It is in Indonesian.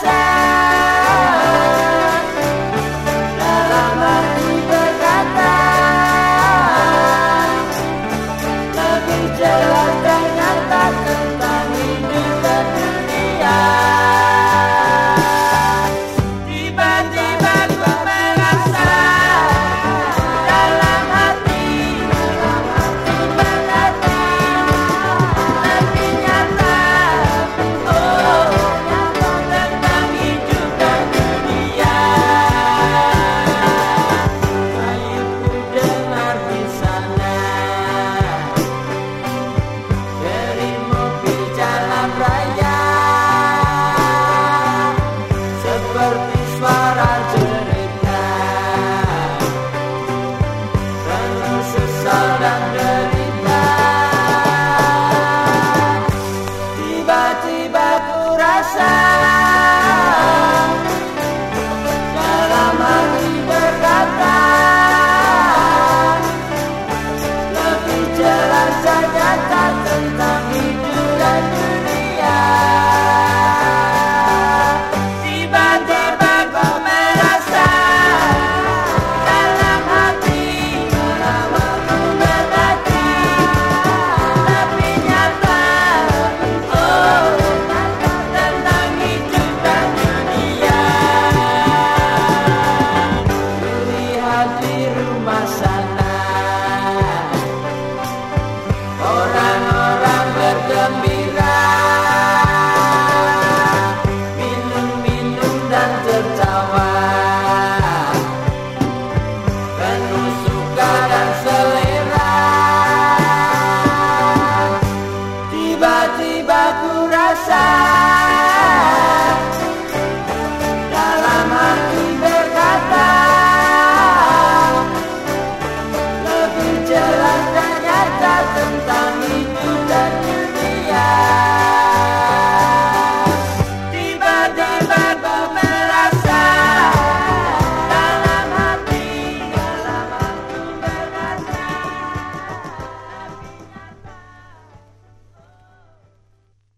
side. seperti suara jeritan Penuh sesal dan derita. Tiba-tiba ku rasa